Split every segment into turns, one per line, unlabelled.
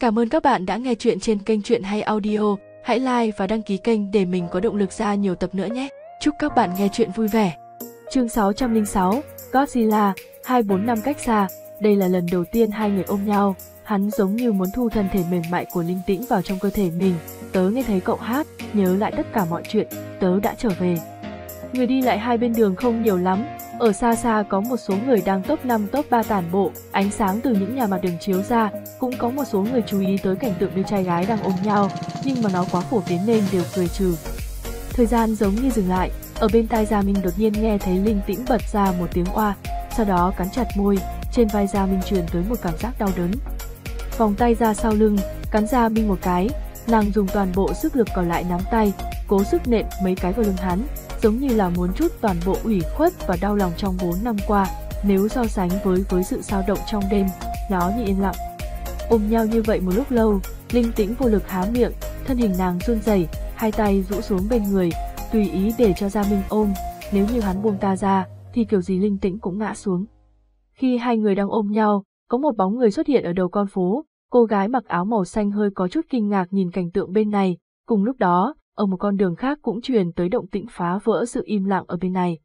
Cảm ơn các bạn đã nghe chuyện trên kênh Chuyện Hay Audio. Hãy like và đăng ký kênh để mình có động lực ra nhiều tập nữa nhé. Chúc các bạn nghe chuyện vui vẻ.
Chương 606, Godzilla, 2-4 năm cách xa, đây là lần đầu tiên hai người ôm nhau. Hắn giống như muốn thu thân thể mềm mại của Linh Tĩnh vào trong cơ thể mình. Tớ nghe thấy cậu hát, nhớ lại tất cả mọi chuyện, tớ đã trở về. Người đi lại hai bên đường không nhiều lắm, ở xa xa có một số người đang top 5 top 3 tản bộ, ánh sáng từ những nhà mặt đường chiếu ra, cũng có một số người chú ý tới cảnh tượng đôi trai gái đang ôm nhau, nhưng mà nó quá phổ biến nên đều cười trừ. Thời gian giống như dừng lại, ở bên tai Gia Minh đột nhiên nghe thấy Linh Tĩnh bật ra một tiếng oa, sau đó cắn chặt môi, trên vai Gia Minh truyền tới một cảm giác đau đớn. Vòng tay ra sau lưng, cắn Gia Minh một cái, nàng dùng toàn bộ sức lực còn lại nắm tay, cố sức nện mấy cái vào lưng hắn, giống như là muốn chút toàn bộ ủy khuất và đau lòng trong 4 năm qua, nếu so sánh với với sự sao động trong đêm, nó như yên lặng. Ôm nhau như vậy một lúc lâu, linh tĩnh vô lực há miệng, thân hình nàng run rẩy, hai tay rũ xuống bên người, tùy ý để cho Gia Minh ôm, nếu như hắn buông ta ra, thì kiểu gì linh tĩnh cũng ngã xuống. Khi hai người đang ôm nhau, có một bóng người xuất hiện ở đầu con phố, cô gái mặc áo màu xanh hơi có chút kinh ngạc nhìn cảnh tượng bên này, cùng lúc đó, ở một con đường khác cũng truyền tới động tĩnh phá vỡ sự im lặng ở bên này.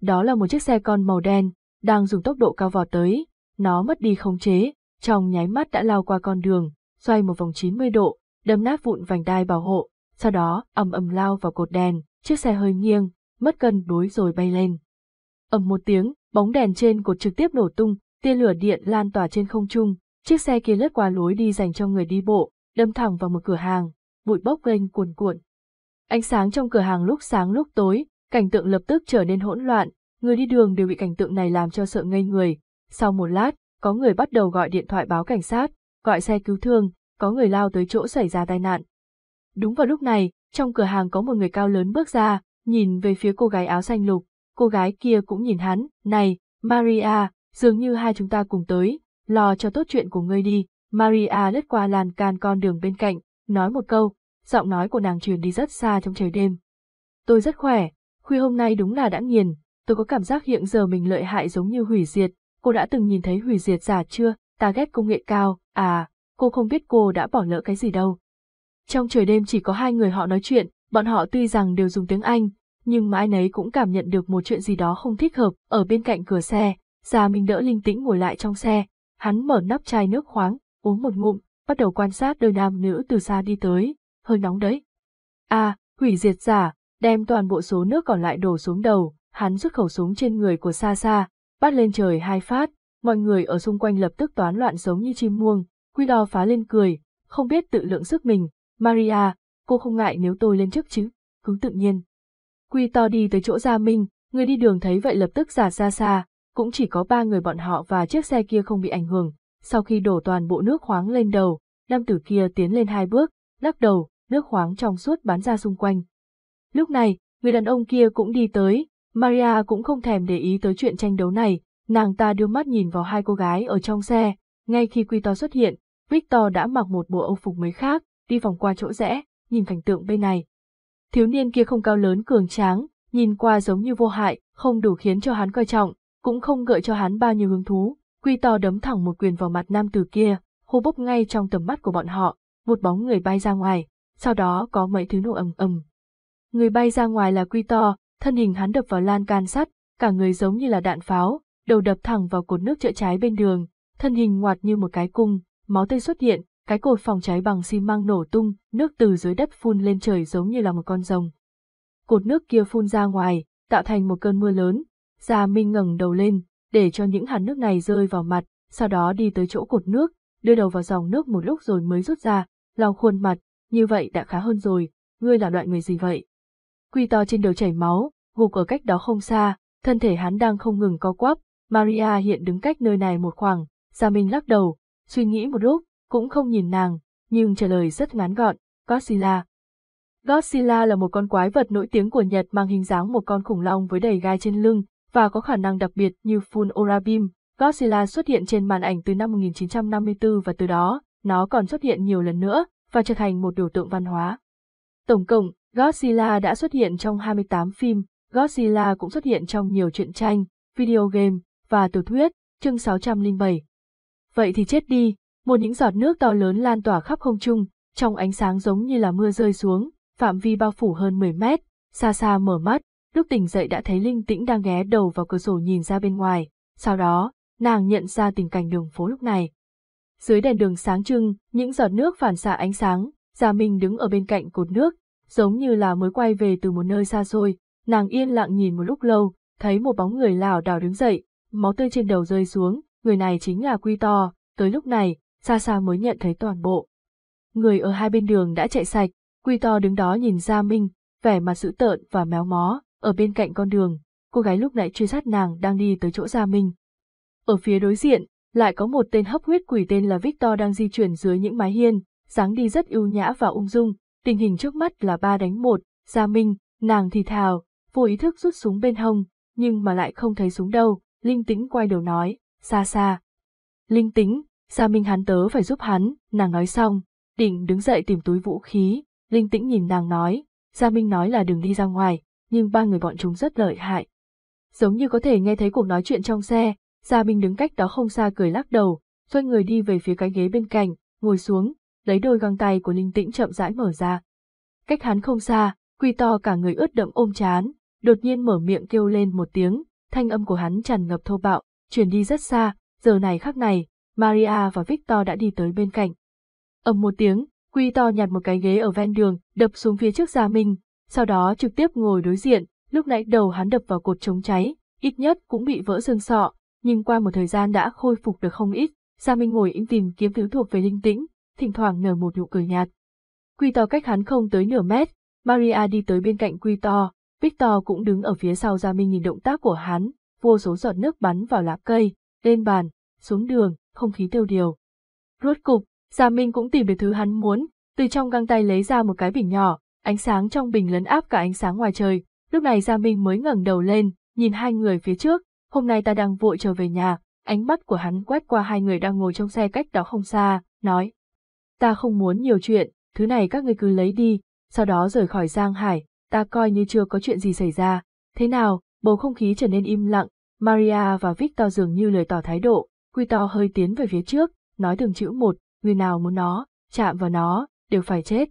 Đó là một chiếc xe con màu đen, đang dùng tốc độ cao vọt tới, nó mất đi khống chế, trong nháy mắt đã lao qua con đường, xoay một vòng 90 độ, đâm nát vụn vành đai bảo hộ, sau đó ầm ầm lao vào cột đèn, chiếc xe hơi nghiêng, mất cân đối rồi bay lên. ầm một tiếng, bóng đèn trên cột trực tiếp nổ tung, tia lửa điện lan tỏa trên không trung, chiếc xe kia lướt qua lối đi dành cho người đi bộ, đâm thẳng vào một cửa hàng, bụi bốc lên cuồn cuộn. Ánh sáng trong cửa hàng lúc sáng lúc tối, cảnh tượng lập tức trở nên hỗn loạn, người đi đường đều bị cảnh tượng này làm cho sợ ngây người. Sau một lát, có người bắt đầu gọi điện thoại báo cảnh sát, gọi xe cứu thương, có người lao tới chỗ xảy ra tai nạn. Đúng vào lúc này, trong cửa hàng có một người cao lớn bước ra, nhìn về phía cô gái áo xanh lục, cô gái kia cũng nhìn hắn, này, Maria, dường như hai chúng ta cùng tới, lo cho tốt chuyện của ngươi đi. Maria lướt qua làn can con đường bên cạnh, nói một câu, giọng nói của nàng truyền đi rất xa trong trời đêm. Tôi rất khỏe, khuya hôm nay đúng là đã nghiền, tôi có cảm giác hiện giờ mình lợi hại giống như hủy diệt, cô đã từng nhìn thấy hủy diệt giả chưa, ta ghét công nghệ cao, à, cô không biết cô đã bỏ lỡ cái gì đâu. Trong trời đêm chỉ có hai người họ nói chuyện, bọn họ tuy rằng đều dùng tiếng Anh, nhưng mà ai nấy cũng cảm nhận được một chuyện gì đó không thích hợp, ở bên cạnh cửa xe, già mình đỡ linh tĩnh ngồi lại trong xe, hắn mở nắp chai nước khoáng, uống một ngụm, bắt đầu quan sát đôi nam nữ từ xa đi tới, hơi nóng đấy. À, hủy diệt giả, đem toàn bộ số nước còn lại đổ xuống đầu, hắn rút khẩu súng trên người của xa xa, bắt lên trời hai phát, mọi người ở xung quanh lập tức toán loạn giống như chim muông, quy đo phá lên cười, không biết tự lượng sức mình, Maria, cô không ngại nếu tôi lên trước chứ, hứng tự nhiên. Quy to đi tới chỗ Gia Minh, người đi đường thấy vậy lập tức giả xa xa, cũng chỉ có ba người bọn họ và chiếc xe kia không bị ảnh hưởng, sau khi đổ toàn bộ nước khoáng lên đầu, nam tử kia tiến lên hai bước, lắc đầu, nước khoáng trong suốt bắn ra xung quanh. Lúc này, người đàn ông kia cũng đi tới, Maria cũng không thèm để ý tới chuyện tranh đấu này, nàng ta đưa mắt nhìn vào hai cô gái ở trong xe, ngay khi Quy To xuất hiện, Victor đã mặc một bộ âu phục mới khác, đi vòng qua chỗ rẽ, nhìn cảnh tượng bên này. Thiếu niên kia không cao lớn cường tráng, nhìn qua giống như vô hại, không đủ khiến cho hắn coi trọng, cũng không gợi cho hắn bao nhiêu hứng thú. Quy to đấm thẳng một quyền vào mặt nam tử kia, hô bốc ngay trong tầm mắt của bọn họ, một bóng người bay ra ngoài, sau đó có mấy thứ nổ ầm ầm. Người bay ra ngoài là Quy to, thân hình hắn đập vào lan can sắt, cả người giống như là đạn pháo, đầu đập thẳng vào cột nước chữa cháy bên đường, thân hình ngoặt như một cái cung, máu tươi xuất hiện, cái cột phòng cháy bằng xi măng nổ tung, nước từ dưới đất phun lên trời giống như là một con rồng. Cột nước kia phun ra ngoài, tạo thành một cơn mưa lớn, Gia Minh ngẩng đầu lên, để cho những hạt nước này rơi vào mặt, sau đó đi tới chỗ cột nước, đưa đầu vào dòng nước một lúc rồi mới rút ra, lau khuôn mặt, như vậy đã khá hơn rồi, ngươi là loại người gì vậy? Quy to trên đầu chảy máu, gục ở cách đó không xa, thân thể hắn đang không ngừng co quắp, Maria hiện đứng cách nơi này một khoảng, Gia Minh lắc đầu, suy nghĩ một lúc, cũng không nhìn nàng, nhưng trả lời rất ngắn gọn, Godzilla. Godzilla là một con quái vật nổi tiếng của Nhật mang hình dáng một con khủng long với đầy gai trên lưng, và có khả năng đặc biệt như Full Aura Beam. Godzilla xuất hiện trên màn ảnh từ năm 1954 và từ đó, nó còn xuất hiện nhiều lần nữa, và trở thành một biểu tượng văn hóa. Tổng cộng, Godzilla đã xuất hiện trong 28 phim, Godzilla cũng xuất hiện trong nhiều truyện tranh, video game, và tiểu thuyết, chương 607. Vậy thì chết đi, Một những giọt nước to lớn lan tỏa khắp không trung, trong ánh sáng giống như là mưa rơi xuống, phạm vi bao phủ hơn 10 mét, xa xa mở mắt, lúc tỉnh dậy đã thấy Linh Tĩnh đang ghé đầu vào cửa sổ nhìn ra bên ngoài, sau đó, nàng nhận ra tình cảnh đường phố lúc này. Dưới đèn đường sáng trưng, những giọt nước phản xạ ánh sáng, Gia Minh đứng ở bên cạnh cột nước, giống như là mới quay về từ một nơi xa xôi, nàng yên lặng nhìn một lúc lâu, thấy một bóng người lảo đảo đứng dậy, máu tươi trên đầu rơi xuống, người này chính là Quy To, tới lúc này, xa xa mới nhận thấy toàn bộ. Người ở hai bên đường đã chạy sạch, Quy To đứng đó nhìn Gia Minh, vẻ mặt dữ tợn và méo mó, ở bên cạnh con đường, cô gái lúc nãy truy sát nàng đang đi tới chỗ Gia Minh. Ở phía đối diện, lại có một tên hấp huyết quỷ tên là Victor đang di chuyển dưới những mái hiên, dáng đi rất ưu nhã và ung dung, tình hình trước mắt là ba đánh một, Gia Minh, nàng thì thào, vô ý thức rút súng bên hông, nhưng mà lại không thấy súng đâu, Linh Tĩnh quay đầu nói, xa xa. Linh Tĩnh, Gia Minh hắn tớ phải giúp hắn, nàng nói xong, định đứng dậy tìm túi vũ khí, Linh Tĩnh nhìn nàng nói, Gia Minh nói là đừng đi ra ngoài, nhưng ba người bọn chúng rất lợi hại. Giống như có thể nghe thấy cuộc nói chuyện trong xe, Gia Minh đứng cách đó không xa cười lắc đầu, xoay người đi về phía cái ghế bên cạnh, ngồi xuống, lấy đôi găng tay của Linh Tĩnh chậm rãi mở ra. Cách hắn không xa, Quy to cả người ướt đẫm ôm chán, đột nhiên mở miệng kêu lên một tiếng, thanh âm của hắn tràn ngập thô bạo, truyền đi rất xa, giờ này khắc này, Maria và Victor đã đi tới bên cạnh. ầm một tiếng, Quy to nhặt một cái ghế ở ven đường, đập xuống phía trước Gia Minh, sau đó trực tiếp ngồi đối diện, lúc nãy đầu hắn đập vào cột chống cháy, ít nhất cũng bị vỡ xương sọ, nhưng qua một thời gian đã khôi phục được không ít, Gia Minh ngồi im tìm kiếm thứ thuộc về linh tĩnh, thỉnh thoảng nở một nụ cười nhạt. Quy to cách hắn không tới nửa mét, Maria đi tới bên cạnh Quy to, Victor cũng đứng ở phía sau Gia Minh nhìn động tác của hắn, vô số giọt nước bắn vào lá cây, lên bàn, xuống đường, không khí tiêu điều. Rốt cục, Gia Minh cũng tìm được thứ hắn muốn, từ trong găng tay lấy ra một cái bình nhỏ, ánh sáng trong bình lấn áp cả ánh sáng ngoài trời. Lúc này Gia Minh mới ngẩng đầu lên, nhìn hai người phía trước, hôm nay ta đang vội trở về nhà, ánh mắt của hắn quét qua hai người đang ngồi trong xe cách đó không xa, nói. Ta không muốn nhiều chuyện, thứ này các ngươi cứ lấy đi, sau đó rời khỏi Giang Hải, ta coi như chưa có chuyện gì xảy ra. Thế nào, bầu không khí trở nên im lặng, Maria và Victor dường như lời tỏ thái độ, Quy to hơi tiến về phía trước, nói từng chữ một, người nào muốn nó, chạm vào nó, đều phải chết.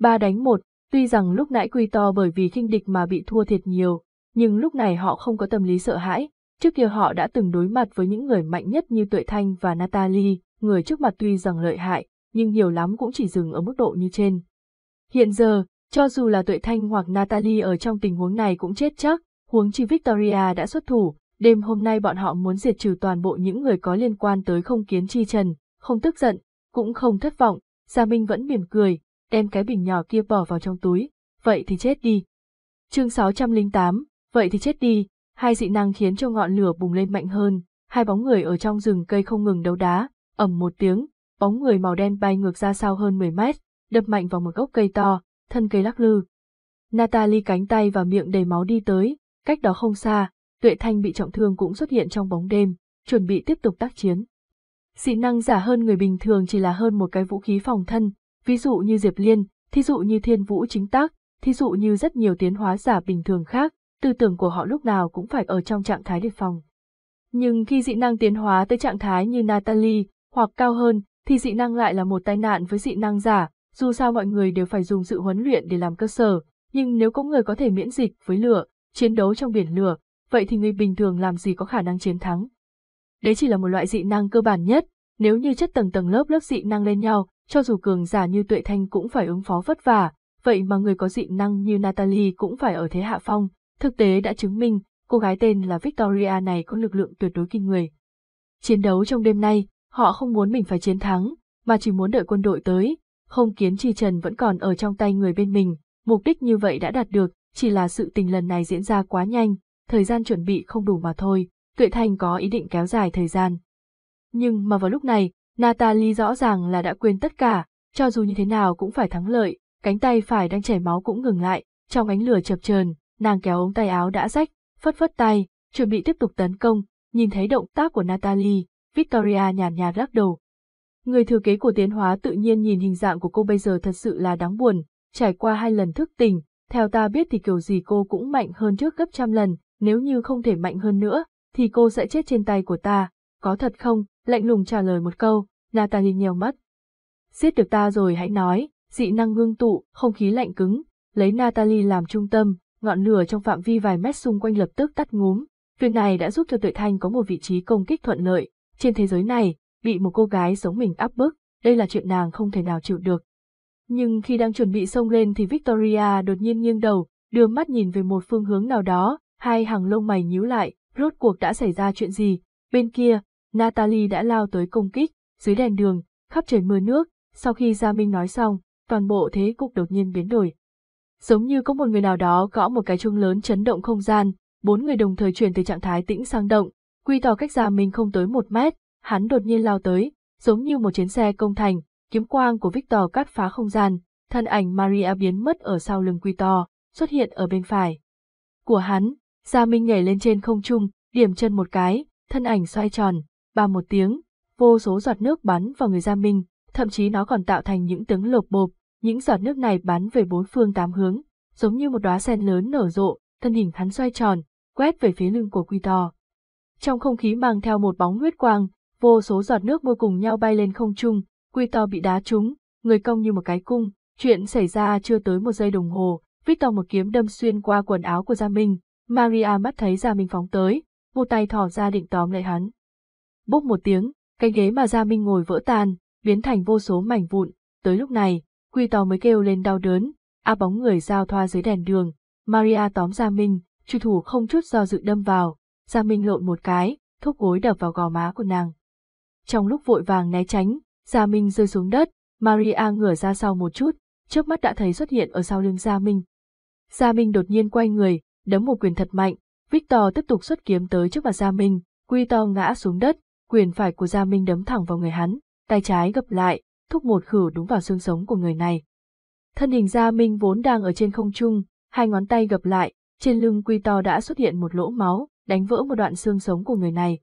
Ba đánh một, tuy rằng lúc nãy Quy to bởi vì khinh địch mà bị thua thiệt nhiều, nhưng lúc này họ không có tâm lý sợ hãi, trước kia họ đã từng đối mặt với những người mạnh nhất như Tuệ Thanh và Natalie, người trước mặt tuy rằng lợi hại, nhưng nhiều lắm cũng chỉ dừng ở mức độ như trên. Hiện giờ, cho dù là Tuệ Thanh hoặc Natalie ở trong tình huống này cũng chết chắc, huống chi Victoria đã xuất thủ, đêm hôm nay bọn họ muốn diệt trừ toàn bộ những người có liên quan tới không kiến chi trần, không tức giận, cũng không thất vọng, Gia Minh vẫn mỉm cười, đem cái bình nhỏ kia bỏ vào trong túi, vậy thì chết đi. chương 608, vậy thì chết đi, hai dị năng khiến cho ngọn lửa bùng lên mạnh hơn, hai bóng người ở trong rừng cây không ngừng đấu đá, ầm một tiếng, bóng người màu đen bay ngược ra sau hơn 10 mét, đập mạnh vào một gốc cây to, thân cây lắc lư. Natalie cánh tay và miệng đầy máu đi tới, cách đó không xa, Tuệ Thanh bị trọng thương cũng xuất hiện trong bóng đêm, chuẩn bị tiếp tục tác chiến. Dị năng giả hơn người bình thường chỉ là hơn một cái vũ khí phòng thân, ví dụ như Diệp Liên, thí dụ như Thiên Vũ chính tác, thí dụ như rất nhiều tiến hóa giả bình thường khác, tư tưởng của họ lúc nào cũng phải ở trong trạng thái đề phòng. Nhưng khi dị năng tiến hóa tới trạng thái như Natalie, hoặc cao hơn, thì dị năng lại là một tai nạn với dị năng giả, dù sao mọi người đều phải dùng sự huấn luyện để làm cơ sở, nhưng nếu có người có thể miễn dịch với lửa, chiến đấu trong biển lửa, vậy thì người bình thường làm gì có khả năng chiến thắng. Đấy chỉ là một loại dị năng cơ bản nhất, nếu như chất tầng tầng lớp lớp dị năng lên nhau, cho dù cường giả như Tuệ Thanh cũng phải ứng phó vất vả, vậy mà người có dị năng như Natalie cũng phải ở thế hạ phong, thực tế đã chứng minh, cô gái tên là Victoria này có lực lượng tuyệt đối kinh người. Chiến đấu trong đêm nay, họ không muốn mình phải chiến thắng, mà chỉ muốn đợi quân đội tới, không kiến chi trần vẫn còn ở trong tay người bên mình, mục đích như vậy đã đạt được, chỉ là sự tình lần này diễn ra quá nhanh, thời gian chuẩn bị không đủ mà thôi, Tuệ Thành có ý định kéo dài thời gian. Nhưng mà vào lúc này, Natalie rõ ràng là đã quên tất cả, cho dù như thế nào cũng phải thắng lợi, cánh tay phải đang chảy máu cũng ngừng lại, trong ánh lửa chập chờn, nàng kéo ống tay áo đã rách, phất phất tay, chuẩn bị tiếp tục tấn công, nhìn thấy động tác của Natalie, Victoria nhàn nhạt lắc đầu. Người thừa kế của tiến hóa tự nhiên nhìn hình dạng của cô bây giờ thật sự là đáng buồn, trải qua hai lần thức tỉnh, theo ta biết thì kiểu gì cô cũng mạnh hơn trước gấp trăm lần, nếu như không thể mạnh hơn nữa, thì cô sẽ chết trên tay của ta, có thật không? Lạnh lùng trả lời một câu, Natalie nhèo mắt. Giết được ta rồi hãy nói, dị năng ngưng tụ, không khí lạnh cứng, lấy Natalie làm trung tâm, ngọn lửa trong phạm vi vài mét xung quanh lập tức tắt ngúm. Việc này đã giúp cho Tuệ Thanh có một vị trí công kích thuận lợi. Trên thế giới này, bị một cô gái giống mình áp bức, đây là chuyện nàng không thể nào chịu được. Nhưng khi đang chuẩn bị xông lên thì Victoria đột nhiên nghiêng đầu, đưa mắt nhìn về một phương hướng nào đó, hai hàng lông mày nhíu lại, rốt cuộc đã xảy ra chuyện gì. Bên kia, Natalie đã lao tới công kích, dưới đèn đường, khắp trời mưa nước, sau khi Gia Minh nói xong, toàn bộ thế cục đột nhiên biến đổi. Giống như có một người nào đó gõ một cái chuông lớn chấn động không gian, bốn người đồng thời chuyển từ trạng thái tĩnh sang động, quy tỏ cách ra mình không tới một mét, hắn đột nhiên lao tới, giống như một chiến xe công thành, kiếm quang của Victor cắt phá không gian, thân ảnh Maria biến mất ở sau lưng quy to, xuất hiện ở bên phải. Của hắn, Gia Minh nhảy lên trên không trung, điểm chân một cái, thân ảnh xoay tròn, ba một tiếng, vô số giọt nước bắn vào người Gia Minh, thậm chí nó còn tạo thành những tiếng lộp bộp, những giọt nước này bắn về bốn phương tám hướng, giống như một đóa sen lớn nở rộ, thân hình hắn xoay tròn, quét về phía lưng của Quy To. Trong không khí mang theo một bóng huyết quang, vô số giọt nước mưa cùng nhau bay lên không trung, Quy To bị đá trúng, người cong như một cái cung, chuyện xảy ra chưa tới một giây đồng hồ, Victor một kiếm đâm xuyên qua quần áo của Gia Minh, Maria mắt thấy Gia Minh phóng tới, một tay thỏ ra định tóm lại hắn. Bốc một tiếng, cái ghế mà Gia Minh ngồi vỡ tan, biến thành vô số mảnh vụn, tới lúc này, Quy To mới kêu lên đau đớn, a bóng người giao thoa dưới đèn đường, Maria tóm Gia Minh, truy thủ không chút do dự đâm vào, Gia Minh lộn một cái, thúc gối đập vào gò má của nàng. Trong lúc vội vàng né tránh, Gia Minh rơi xuống đất, Maria ngửa ra sau một chút, trước mắt đã thấy xuất hiện ở sau lưng Gia Minh. Gia Minh đột nhiên quay người, đấm một quyền thật mạnh, Victor tiếp tục xuất kiếm tới trước mặt Gia Minh, Quy To ngã xuống đất, quyền phải của Gia Minh đấm thẳng vào người hắn, tay trái gập lại, thúc một khử đúng vào xương sống của người này. Thân hình Gia Minh vốn đang ở trên không trung, hai ngón tay gập lại, trên lưng Quy To đã xuất hiện một lỗ máu, đánh vỡ một đoạn xương sống của người này.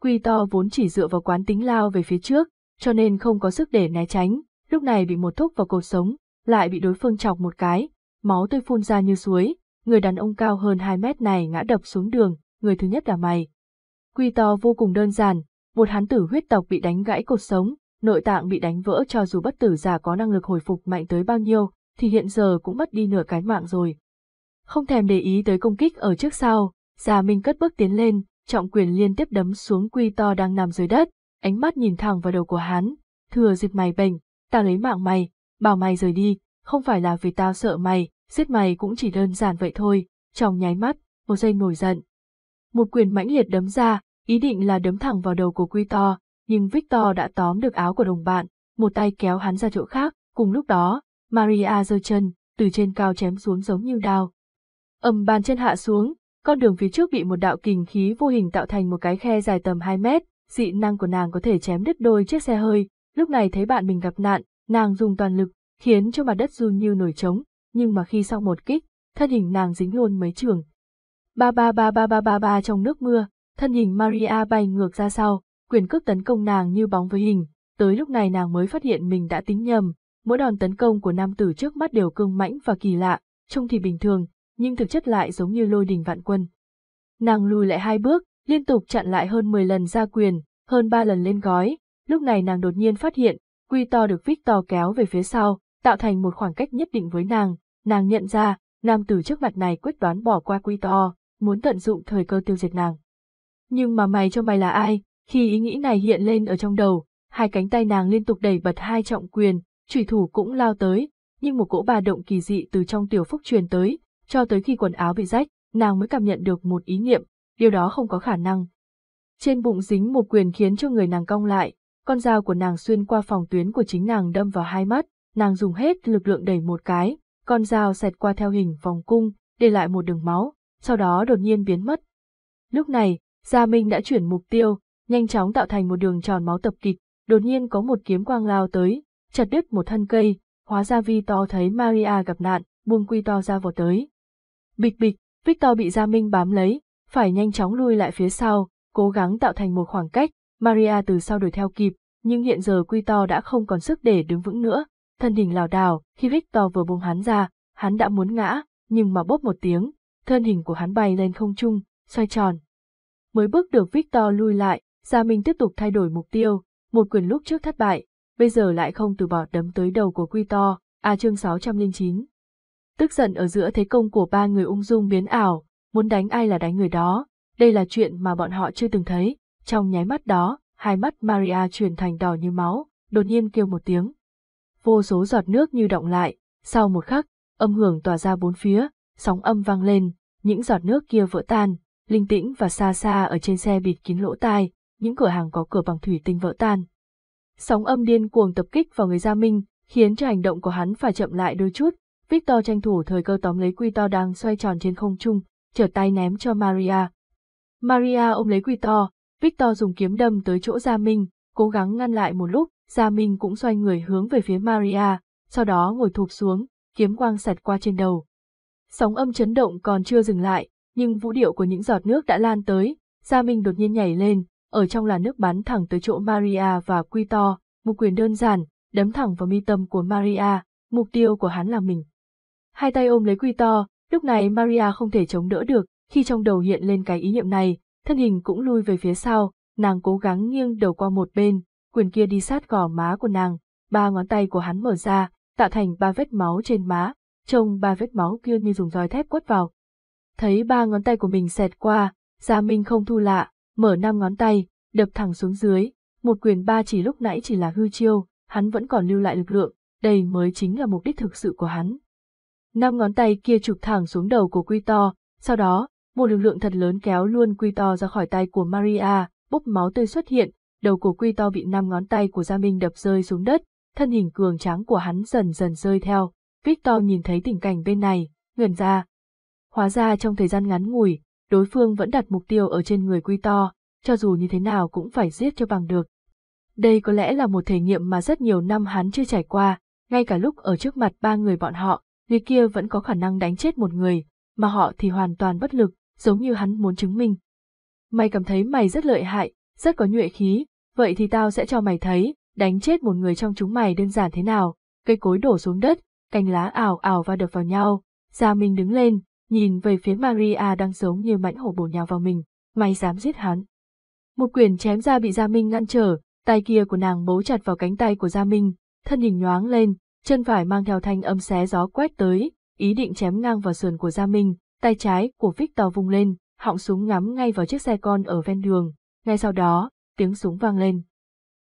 Quy To vốn chỉ dựa vào quán tính lao về phía trước, cho nên không có sức để né tránh, lúc này bị một thúc vào cột sống, lại bị đối phương chọc một cái, máu tươi phun ra như suối, người đàn ông cao hơn 2 mét này ngã đập xuống đường, người thứ nhất là mày. Quy to vô cùng đơn giản, một hán tử huyết tộc bị đánh gãy cột sống, nội tạng bị đánh vỡ cho dù bất tử giả có năng lực hồi phục mạnh tới bao nhiêu, thì hiện giờ cũng mất đi nửa cái mạng rồi. Không thèm để ý tới công kích ở trước sau, Già Minh cất bước tiến lên, trọng quyền liên tiếp đấm xuống quy to đang nằm dưới đất, ánh mắt nhìn thẳng vào đầu của hắn, thừa dịp mày bệnh, ta lấy mạng mày, bảo mày rời đi, không phải là vì tao sợ mày, giết mày cũng chỉ đơn giản vậy thôi, trong nháy mắt, một giây nổi giận. Một quyền mãnh liệt đấm ra, ý định là đấm thẳng vào đầu của Quy To, nhưng Victor đã tóm được áo của đồng bạn, một tay kéo hắn ra chỗ khác, cùng lúc đó, Maria giơ chân, từ trên cao chém xuống giống như đao. ầm bàn chân hạ xuống, con đường phía trước bị một đạo kình khí vô hình tạo thành một cái khe dài tầm 2 mét, dị năng của nàng có thể chém đứt đôi chiếc xe hơi, lúc này thấy bạn mình gặp nạn, nàng dùng toàn lực, khiến cho mặt đất run như nổi trống, nhưng mà khi sau một kích, thân hình nàng dính luôn mấy trường. Ba ba ba ba ba ba ba trong nước mưa, thân hình Maria bay ngược ra sau, quyền cước tấn công nàng như bóng với hình, tới lúc này nàng mới phát hiện mình đã tính nhầm, mỗi đòn tấn công của nam tử trước mắt đều cương mãnh và kỳ lạ, trông thì bình thường, nhưng thực chất lại giống như lôi đình vạn quân. Nàng lùi lại hai bước, liên tục chặn lại hơn 10 lần ra quyền, hơn 3 lần lên gói, lúc này nàng đột nhiên phát hiện, Quy to được Victor kéo về phía sau, tạo thành một khoảng cách nhất định với nàng, nàng nhận ra, nam tử trước mặt này quyết đoán bỏ qua Quy to, muốn tận dụng thời cơ tiêu diệt nàng. Nhưng mà mày cho mày là ai? Khi ý nghĩ này hiện lên ở trong đầu, hai cánh tay nàng liên tục đẩy bật hai trọng quyền, trùy thủ cũng lao tới, nhưng một cỗ bà động kỳ dị từ trong tiểu phúc truyền tới, cho tới khi quần áo bị rách, nàng mới cảm nhận được một ý niệm, điều đó không có khả năng. Trên bụng dính một quyền khiến cho người nàng cong lại, con dao của nàng xuyên qua phòng tuyến của chính nàng đâm vào hai mắt, nàng dùng hết lực lượng đẩy một cái, con dao xẹt qua theo hình vòng cung, để lại một đường máu, sau đó đột nhiên biến mất. Lúc này, Gia Minh đã chuyển mục tiêu, nhanh chóng tạo thành một đường tròn máu tập kịch, đột nhiên có một kiếm quang lao tới, chặt đứt một thân cây, hóa ra Vi To thấy Maria gặp nạn, buông Quy To ra vào tới. Bịch bịch, Victor bị Gia Minh bám lấy, phải nhanh chóng lui lại phía sau, cố gắng tạo thành một khoảng cách, Maria từ sau đuổi theo kịp, nhưng hiện giờ Quy To đã không còn sức để đứng vững nữa, thân hình lảo đảo, khi Victor vừa buông hắn ra, hắn đã muốn ngã, nhưng mà bốp một tiếng, thân hình của hắn bay lên không trung, xoay tròn. Mới bước được Victor lui lại, Gia Minh tiếp tục thay đổi mục tiêu, một quyền lúc trước thất bại, bây giờ lại không từ bỏ đấm tới đầu của Quy To, A chương 609. Tức giận ở giữa thế công của ba người ung dung biến ảo, muốn đánh ai là đánh người đó, đây là chuyện mà bọn họ chưa từng thấy, trong nháy mắt đó, hai mắt Maria chuyển thành đỏ như máu, đột nhiên kêu một tiếng. Vô số giọt nước như động lại, sau một khắc, âm hưởng tỏa ra bốn phía, sóng âm vang lên, những giọt nước kia vỡ tan, linh tĩnh và xa xa ở trên xe bịt kín lỗ tai, những cửa hàng có cửa bằng thủy tinh vỡ tan. Sóng âm điên cuồng tập kích vào người Gia Minh, khiến cho hành động của hắn phải chậm lại đôi chút. Victor tranh thủ thời cơ tóm lấy Quy To đang xoay tròn trên không trung, trở tay ném cho Maria. Maria ôm lấy Quy To, Victor dùng kiếm đâm tới chỗ Gia Minh, cố gắng ngăn lại một lúc, Gia Minh cũng xoay người hướng về phía Maria, sau đó ngồi thụp xuống, kiếm quang sạch qua trên đầu. Sóng âm chấn động còn chưa dừng lại, nhưng vũ điệu của những giọt nước đã lan tới, Gia Minh đột nhiên nhảy lên, ở trong làn nước bắn thẳng tới chỗ Maria và Quy To, một quyền đơn giản, đấm thẳng vào mi tâm của Maria, mục tiêu của hắn là mình. Hai tay ôm lấy Quy To, lúc này Maria không thể chống đỡ được, khi trong đầu hiện lên cái ý niệm này, thân hình cũng lui về phía sau, nàng cố gắng nghiêng đầu qua một bên, quyền kia đi sát gò má của nàng, ba ngón tay của hắn mở ra, tạo thành ba vết máu trên má, trông ba vết máu kia như dùng roi thép quất vào. Thấy ba ngón tay của mình xẹt qua, Gia Minh không thu lạ, mở năm ngón tay, đập thẳng xuống dưới, một quyền ba chỉ lúc nãy chỉ là hư chiêu, hắn vẫn còn lưu lại lực lượng, đây mới chính là mục đích thực sự của hắn. Năm ngón tay kia chụp thẳng xuống đầu của Quy To, sau đó, một lực lượng thật lớn kéo luôn Quy To ra khỏi tay của Maria, bốc máu tươi xuất hiện, đầu của Quy To bị năm ngón tay của Gia Minh đập rơi xuống đất, thân hình cường tráng của hắn dần dần rơi theo. Victor nhìn thấy tình cảnh bên này, ngẩn ra. Hóa ra trong thời gian ngắn ngủi, đối phương vẫn đặt mục tiêu ở trên người Quy To, cho dù như thế nào cũng phải giết cho bằng được. Đây có lẽ là một thể nghiệm mà rất nhiều năm hắn chưa trải qua, ngay cả lúc ở trước mặt ba người bọn họ, người kia vẫn có khả năng đánh chết một người, mà họ thì hoàn toàn bất lực, giống như hắn muốn chứng minh. Mày cảm thấy mày rất lợi hại, rất có nhuệ khí, vậy thì tao sẽ cho mày thấy, đánh chết một người trong chúng mày đơn giản thế nào, cây cối đổ xuống đất, cành lá ảo ảo và đập vào nhau, Gia Minh đứng lên, nhìn về phía Maria đang giống như mãnh hổ bổ nhào vào mình, mày dám giết hắn. Một quyền chém ra bị Gia Minh ngăn trở, tay kia của nàng bấu chặt vào cánh tay của Gia Minh, thân hình nhoáng lên, chân phải mang theo thanh âm xé gió quét tới, ý định chém ngang vào sườn của Gia Minh, tay trái của Victor vung lên, họng súng ngắm ngay vào chiếc xe con ở ven đường, ngay sau đó, tiếng súng vang lên.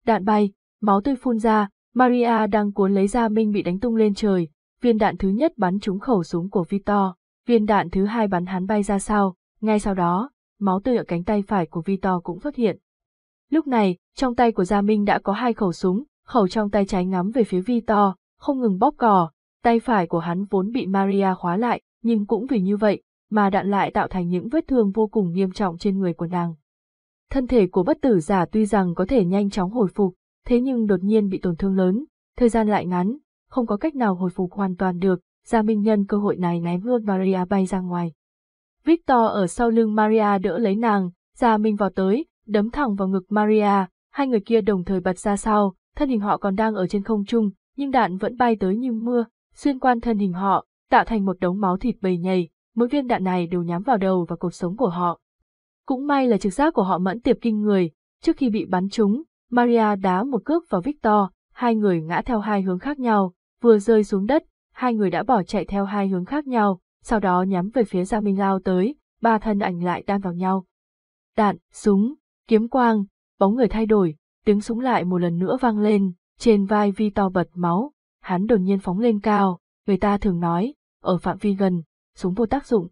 Đạn bay, máu tươi phun ra, Maria đang cuốn lấy Gia Minh bị đánh tung lên trời, viên đạn thứ nhất bắn trúng khẩu súng của Victor, viên đạn thứ hai bắn hắn bay ra sau, ngay sau đó, máu tươi ở cánh tay phải của Vitor cũng xuất hiện. Lúc này, trong tay của Gia Minh đã có hai khẩu súng, khẩu trong tay trái ngắm về phía Vitor, không ngừng bóp cò, tay phải của hắn vốn bị Maria khóa lại, nhưng cũng vì như vậy, mà đạn lại tạo thành những vết thương vô cùng nghiêm trọng trên người của nàng. Thân thể của bất tử giả tuy rằng có thể nhanh chóng hồi phục, thế nhưng đột nhiên bị tổn thương lớn, thời gian lại ngắn, không có cách nào hồi phục hoàn toàn được, Gia Minh nhân cơ hội này ném luôn Maria bay ra ngoài. Victor ở sau lưng Maria đỡ lấy nàng, Gia Minh vào tới, đấm thẳng vào ngực Maria, hai người kia đồng thời bật ra sau, thân hình họ còn đang ở trên không trung, nhưng đạn vẫn bay tới như mưa, xuyên qua thân hình họ, tạo thành một đống máu thịt bầy nhầy, mỗi viên đạn này đều nhắm vào đầu và cột sống của họ. Cũng may là trực giác của họ mẫn tiệp kinh người, trước khi bị bắn trúng, Maria đá một cước vào Victor, hai người ngã theo hai hướng khác nhau, vừa rơi xuống đất, hai người đã bỏ chạy theo hai hướng khác nhau, sau đó nhắm về phía Gia Minh lao tới, ba thân ảnh lại đan vào nhau. Đạn, súng, kiếm quang, bóng người thay đổi, tiếng súng lại một lần nữa vang lên, trên vai Vi to bật máu, hắn đột nhiên phóng lên cao, người ta thường nói, ở phạm vi gần, súng vô tác dụng.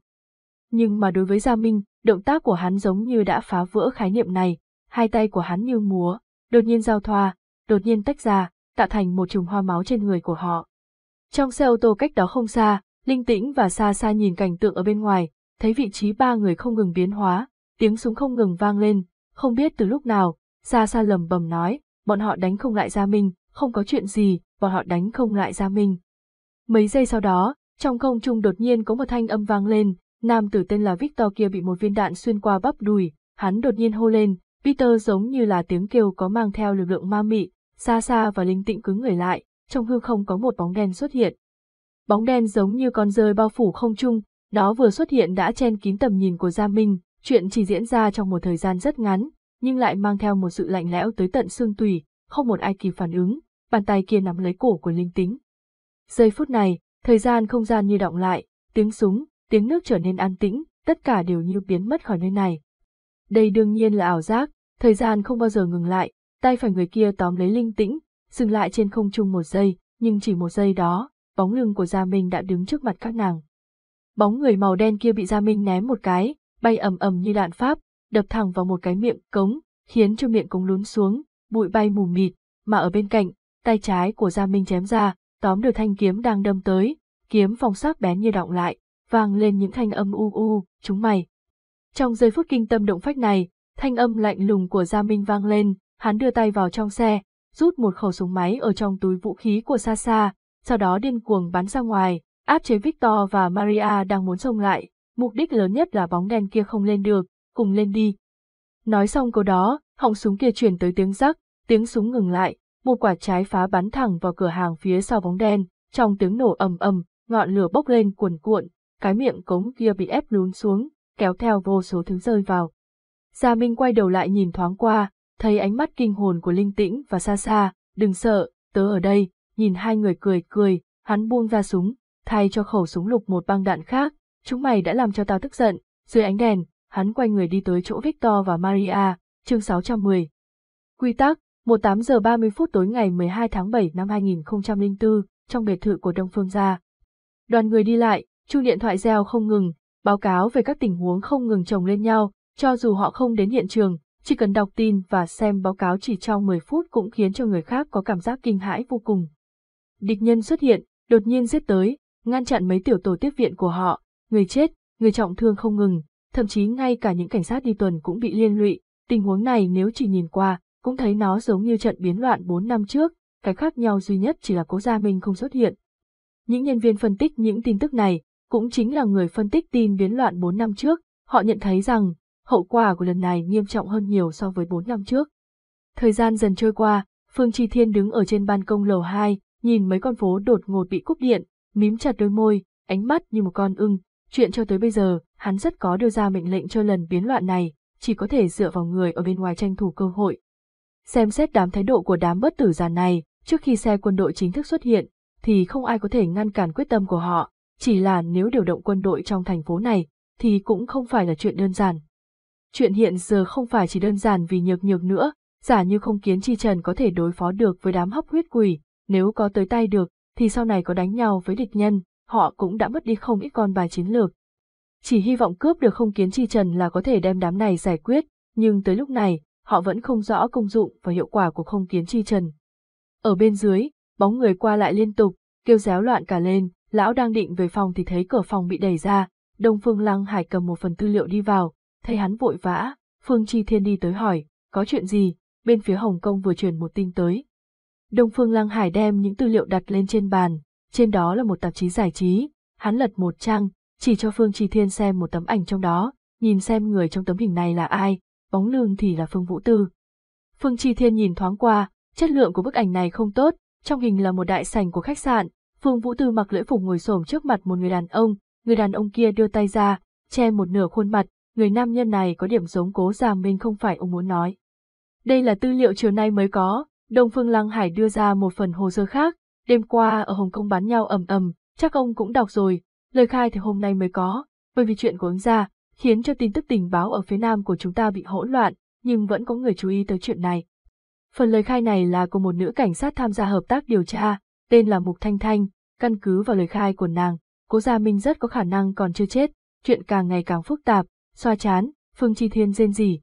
Nhưng mà đối với Gia Minh, động tác của hắn giống như đã phá vỡ khái niệm này, hai tay của hắn như múa, đột nhiên giao thoa, đột nhiên tách ra, tạo thành một chùm hoa máu trên người của họ. Trong xe ô tô cách đó không xa, Linh Tĩnh và xa xa nhìn cảnh tượng ở bên ngoài, thấy vị trí ba người không ngừng biến hóa, tiếng súng không ngừng vang lên, không biết từ lúc nào, xa xa lầm bầm nói, bọn họ đánh không lại Gia Minh, không có chuyện gì, bọn họ đánh không lại Gia Minh. Mấy giây sau đó, trong không trung đột nhiên có một thanh âm vang lên, nam tử tên là Victor kia bị một viên đạn xuyên qua bắp đùi, hắn đột nhiên hô lên, Peter giống như là tiếng kêu có mang theo lực lượng ma mị, xa xa và linh tĩnh cứng người lại, trong hư không có một bóng đen xuất hiện. Bóng đen giống như con rơi bao phủ không trung, nó vừa xuất hiện đã chen kín tầm nhìn của Gia Minh, chuyện chỉ diễn ra trong một thời gian rất ngắn, nhưng lại mang theo một sự lạnh lẽo tới tận xương tủy, không một ai kịp phản ứng, bàn tay kia nắm lấy cổ của linh tính. Giây phút này, thời gian không gian như động lại, tiếng súng, tiếng nước trở nên an tĩnh, tất cả đều như biến mất khỏi nơi này. Đây đương nhiên là ảo giác, thời gian không bao giờ ngừng lại, tay phải người kia tóm lấy linh tĩnh, dừng lại trên không trung một giây, nhưng chỉ một giây đó, bóng lưng của Gia Minh đã đứng trước mặt các nàng. Bóng người màu đen kia bị Gia Minh ném một cái, bay ầm ầm như đạn pháp, đập thẳng vào một cái miệng cống, khiến cho miệng cống lún xuống, bụi bay mù mịt, mà ở bên cạnh, tay trái của Gia Minh chém ra, tóm được thanh kiếm đang đâm tới, kiếm phong sắc bén như động lại, vang lên những thanh âm u u, chúng mày. Trong giây phút kinh tâm động phách này, thanh âm lạnh lùng của Gia Minh vang lên, hắn đưa tay vào trong xe, rút một khẩu súng máy ở trong túi vũ khí của Sasa, sau đó điên cuồng bắn ra ngoài, áp chế Victor và Maria đang muốn xông lại, mục đích lớn nhất là bóng đen kia không lên được, cùng lên đi. Nói xong câu đó, họng súng kia chuyển tới tiếng rắc, tiếng súng ngừng lại, một quả trái phá bắn thẳng vào cửa hàng phía sau bóng đen, trong tiếng nổ ầm ầm, ngọn lửa bốc lên cuồn cuộn, cái miệng cống kia bị ép lún xuống, kéo theo vô số thứ rơi vào. Gia Minh quay đầu lại nhìn thoáng qua, thấy ánh mắt kinh hồn của Linh Tĩnh và xa xa, đừng sợ, tớ ở đây, nhìn hai người cười cười, hắn buông ra súng, thay cho khẩu súng lục một băng đạn khác, chúng mày đã làm cho tao tức giận, dưới ánh đèn, hắn quay người đi tới chỗ Victor và Maria, chương 610. Quy tắc, 18 giờ 30 phút tối ngày 12 tháng 7 năm 2004, trong biệt thự của Đông Phương Gia. Đoàn người đi lại, chuông điện thoại reo không ngừng, báo cáo về các tình huống không ngừng chồng lên nhau, cho dù họ không đến hiện trường, chỉ cần đọc tin và xem báo cáo chỉ trong 10 phút cũng khiến cho người khác có cảm giác kinh hãi vô cùng. Địch nhân xuất hiện, đột nhiên giết tới, ngăn chặn mấy tiểu tổ tiếp viện của họ, người chết, người trọng thương không ngừng, thậm chí ngay cả những cảnh sát đi tuần cũng bị liên lụy, tình huống này nếu chỉ nhìn qua, cũng thấy nó giống như trận biến loạn 4 năm trước, cái khác nhau duy nhất chỉ là cố gia minh không xuất hiện. Những nhân viên phân tích những tin tức này, cũng chính là người phân tích tin biến loạn 4 năm trước, họ nhận thấy rằng, hậu quả của lần này nghiêm trọng hơn nhiều so với 4 năm trước. Thời gian dần trôi qua, Phương Chi Thiên đứng ở trên ban công lầu 2, nhìn mấy con phố đột ngột bị cúp điện, mím chặt đôi môi, ánh mắt như một con ưng. Chuyện cho tới bây giờ, hắn rất có đưa ra mệnh lệnh cho lần biến loạn này, chỉ có thể dựa vào người ở bên ngoài tranh thủ cơ hội. Xem xét đám thái độ của đám bất tử già này, trước khi xe quân đội chính thức xuất hiện, thì không ai có thể ngăn cản quyết tâm của họ, chỉ là nếu điều động quân đội trong thành phố này, thì cũng không phải là chuyện đơn giản. Chuyện hiện giờ không phải chỉ đơn giản vì nhược nhược nữa, giả như không kiến chi trần có thể đối phó được với đám hấp huyết quỷ, nếu có tới tay được, thì sau này có đánh nhau với địch nhân, họ cũng đã mất đi không ít con bài chiến lược. Chỉ hy vọng cướp được không kiến chi trần là có thể đem đám này giải quyết, nhưng tới lúc này, họ vẫn không rõ công dụng và hiệu quả của không kiến chi trần. Ở bên dưới, bóng người qua lại liên tục, kêu réo loạn cả lên, lão đang định về phòng thì thấy cửa phòng bị đẩy ra, Đông Phương Lăng Hải cầm một phần tư liệu đi vào, thấy hắn vội vã, Phương Chi Thiên đi tới hỏi, có chuyện gì, bên phía Hồng Kông vừa truyền một tin tới. Đông Phương Lăng Hải đem những tư liệu đặt lên trên bàn, trên đó là một tạp chí giải trí, hắn lật một trang, chỉ cho Phương Chi Thiên xem một tấm ảnh trong đó, nhìn xem người trong tấm hình này là ai, bóng lưng thì là Phương Vũ Tư. Phương Chi Thiên nhìn thoáng qua, chất lượng của bức ảnh này không tốt, trong hình là một đại sảnh của khách sạn, Phương Vũ Tư mặc lưỡi phục ngồi xổm trước mặt một người đàn ông, người đàn ông kia đưa tay ra, che một nửa khuôn mặt, người nam nhân này có điểm giống cố già mình không phải ông muốn nói. Đây là tư liệu chiều nay mới có, Đông Phương Lăng Hải đưa ra một phần hồ sơ khác, đêm qua ở Hồng Kông bắn nhau ầm ầm, chắc ông cũng đọc rồi, lời khai thì hôm nay mới có, bởi vì chuyện của ứng gia, khiến cho tin tức tình báo ở phía nam của chúng ta bị hỗn loạn, nhưng vẫn có người chú ý tới chuyện này. Phần lời khai này là của một nữ cảnh sát tham gia hợp tác điều tra, tên là Mục Thanh Thanh, căn cứ vào lời khai của nàng, cố Gia Minh rất có khả năng còn chưa chết, chuyện càng ngày càng phức tạp, xoa chán, Phương Chi Thiên rên rỉ.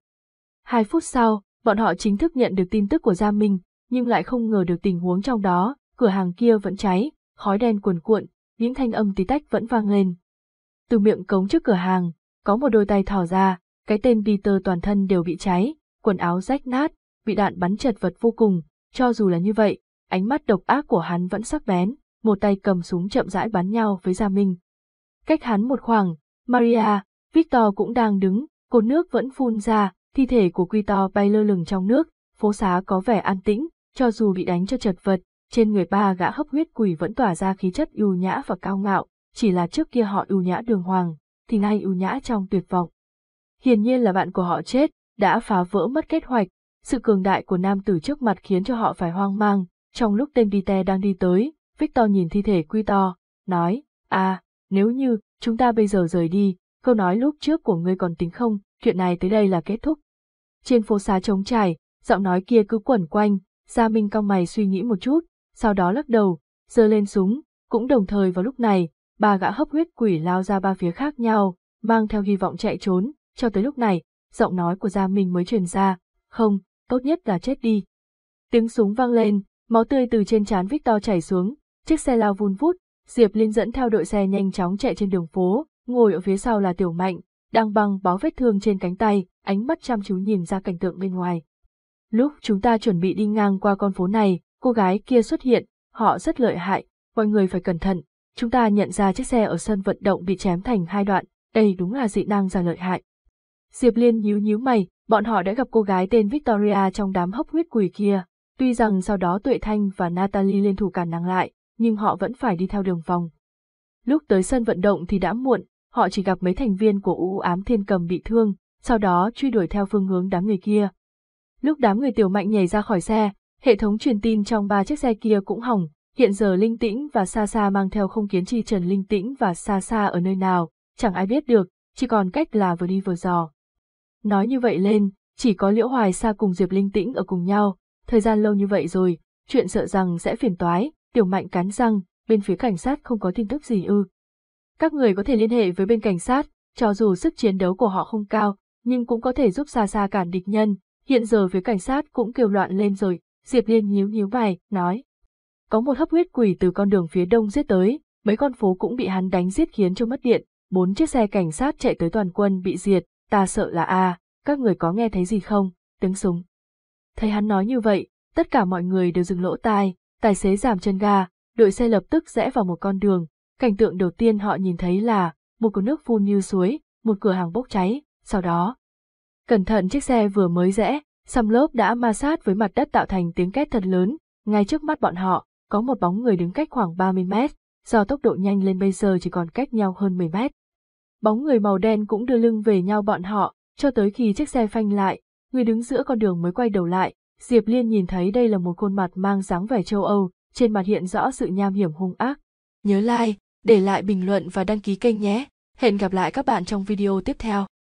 Hai phút sau, bọn họ chính thức nhận được tin tức của Gia Minh, nhưng lại không ngờ được tình huống trong đó, cửa hàng kia vẫn cháy, khói đen cuồn cuộn, những thanh âm tí tách vẫn vang lên. Từ miệng cống trước cửa hàng, có một đôi tay thò ra, cái tên Peter toàn thân đều bị cháy, quần áo rách nát, bị đạn bắn chật vật vô cùng, cho dù là như vậy, ánh mắt độc ác của hắn vẫn sắc bén, một tay cầm súng chậm rãi bắn nhau với Gia Minh. Cách hắn một khoảng, Maria, Victor cũng đang đứng, cột nước vẫn phun ra, thi thể của Quito bay lơ lửng trong nước, phố xá có vẻ an tĩnh, cho dù bị đánh cho chật vật, trên người ba gã hấp huyết quỷ vẫn tỏa ra khí chất ưu nhã và cao ngạo, chỉ là trước kia họ ưu nhã đường hoàng, thì nay ưu nhã trong tuyệt vọng. Hiển nhiên là bạn của họ chết, đã phá vỡ mất kết hoạch, Sự cường đại của nam tử trước mặt khiến cho họ phải hoang mang. Trong lúc tên Peter đang đi tới, Victor nhìn thi thể Quy to, nói, à, nếu như, chúng ta bây giờ rời đi, câu nói lúc trước của ngươi còn tính không, chuyện này tới đây là kết thúc. Trên phố xá trống trải, giọng nói kia cứ quẩn quanh, Gia Minh cong mày suy nghĩ một chút, sau đó lắc đầu, giơ lên súng, cũng đồng thời vào lúc này, ba gã hấp huyết quỷ lao ra ba phía khác nhau, mang theo hy vọng chạy trốn, cho tới lúc này, giọng nói của Gia Minh mới truyền ra, không, tốt nhất là chết đi. Tiếng súng vang lên, máu tươi từ trên trán Victor chảy xuống, chiếc xe lao vun vút, Diệp Liên dẫn theo đội xe nhanh chóng chạy trên đường phố, ngồi ở phía sau là Tiểu Mạnh, đang băng bó vết thương trên cánh tay, ánh mắt chăm chú nhìn ra cảnh tượng bên ngoài. Lúc chúng ta chuẩn bị đi ngang qua con phố này, cô gái kia xuất hiện, họ rất lợi hại, mọi người phải cẩn thận. Chúng ta nhận ra chiếc xe ở sân vận động bị chém thành hai đoạn, đây đúng là dị năng giả lợi hại. Diệp Liên nhíu nhíu mày, bọn họ đã gặp cô gái tên Victoria trong đám hốc huyết quỷ kia. Tuy rằng sau đó Tuệ Thanh và Natalie liên thủ cản nàng lại, nhưng họ vẫn phải đi theo đường vòng. Lúc tới sân vận động thì đã muộn, họ chỉ gặp mấy thành viên của u ám thiên cầm bị thương, sau đó truy đuổi theo phương hướng đám người kia. Lúc đám người tiểu mạnh nhảy ra khỏi xe, hệ thống truyền tin trong ba chiếc xe kia cũng hỏng, hiện giờ Linh Tĩnh và Sa Sa mang theo không kiến chi trần Linh Tĩnh và Sa Sa ở nơi nào, chẳng ai biết được, chỉ còn cách là vừa đi vừa dò. Nói như vậy lên, chỉ có Liễu Hoài Sa cùng Diệp Linh Tĩnh ở cùng nhau, thời gian lâu như vậy rồi, chuyện sợ rằng sẽ phiền toái, tiểu mạnh cắn răng, bên phía cảnh sát không có tin tức gì ư. Các người có thể liên hệ với bên cảnh sát, cho dù sức chiến đấu của họ không cao, nhưng cũng có thể giúp xa xa cản địch nhân, hiện giờ phía cảnh sát cũng kêu loạn lên rồi, Diệp Liên nhíu nhíu mày, nói. Có một hấp huyết quỷ từ con đường phía đông giết tới, mấy con phố cũng bị hắn đánh giết khiến cho mất điện, bốn chiếc xe cảnh sát chạy tới toàn quân bị diệt, ta sợ là a, các người có nghe thấy gì không, tiếng súng. Thấy hắn nói như vậy, tất cả mọi người đều dừng lỗ tai, tài xế giảm chân ga, đội xe lập tức rẽ vào một con đường, cảnh tượng đầu tiên họ nhìn thấy là một cột nước phun như suối, một cửa hàng bốc cháy, sau đó. Cẩn thận chiếc xe vừa mới rẽ, xăm lốp đã ma sát với mặt đất tạo thành tiếng két thật lớn, ngay trước mắt bọn họ, có một bóng người đứng cách khoảng 30 mét, do tốc độ nhanh lên bây giờ chỉ còn cách nhau hơn 10 mét. Bóng người màu đen cũng đưa lưng về nhau bọn họ, cho tới khi chiếc xe phanh lại, người đứng giữa con đường mới quay đầu lại, Diệp Liên nhìn thấy đây là một khuôn mặt mang dáng vẻ châu Âu, trên mặt hiện rõ sự nham hiểm hung ác.
Nhớ like, để lại bình luận và đăng ký kênh nhé. Hẹn gặp lại các bạn trong video tiếp theo.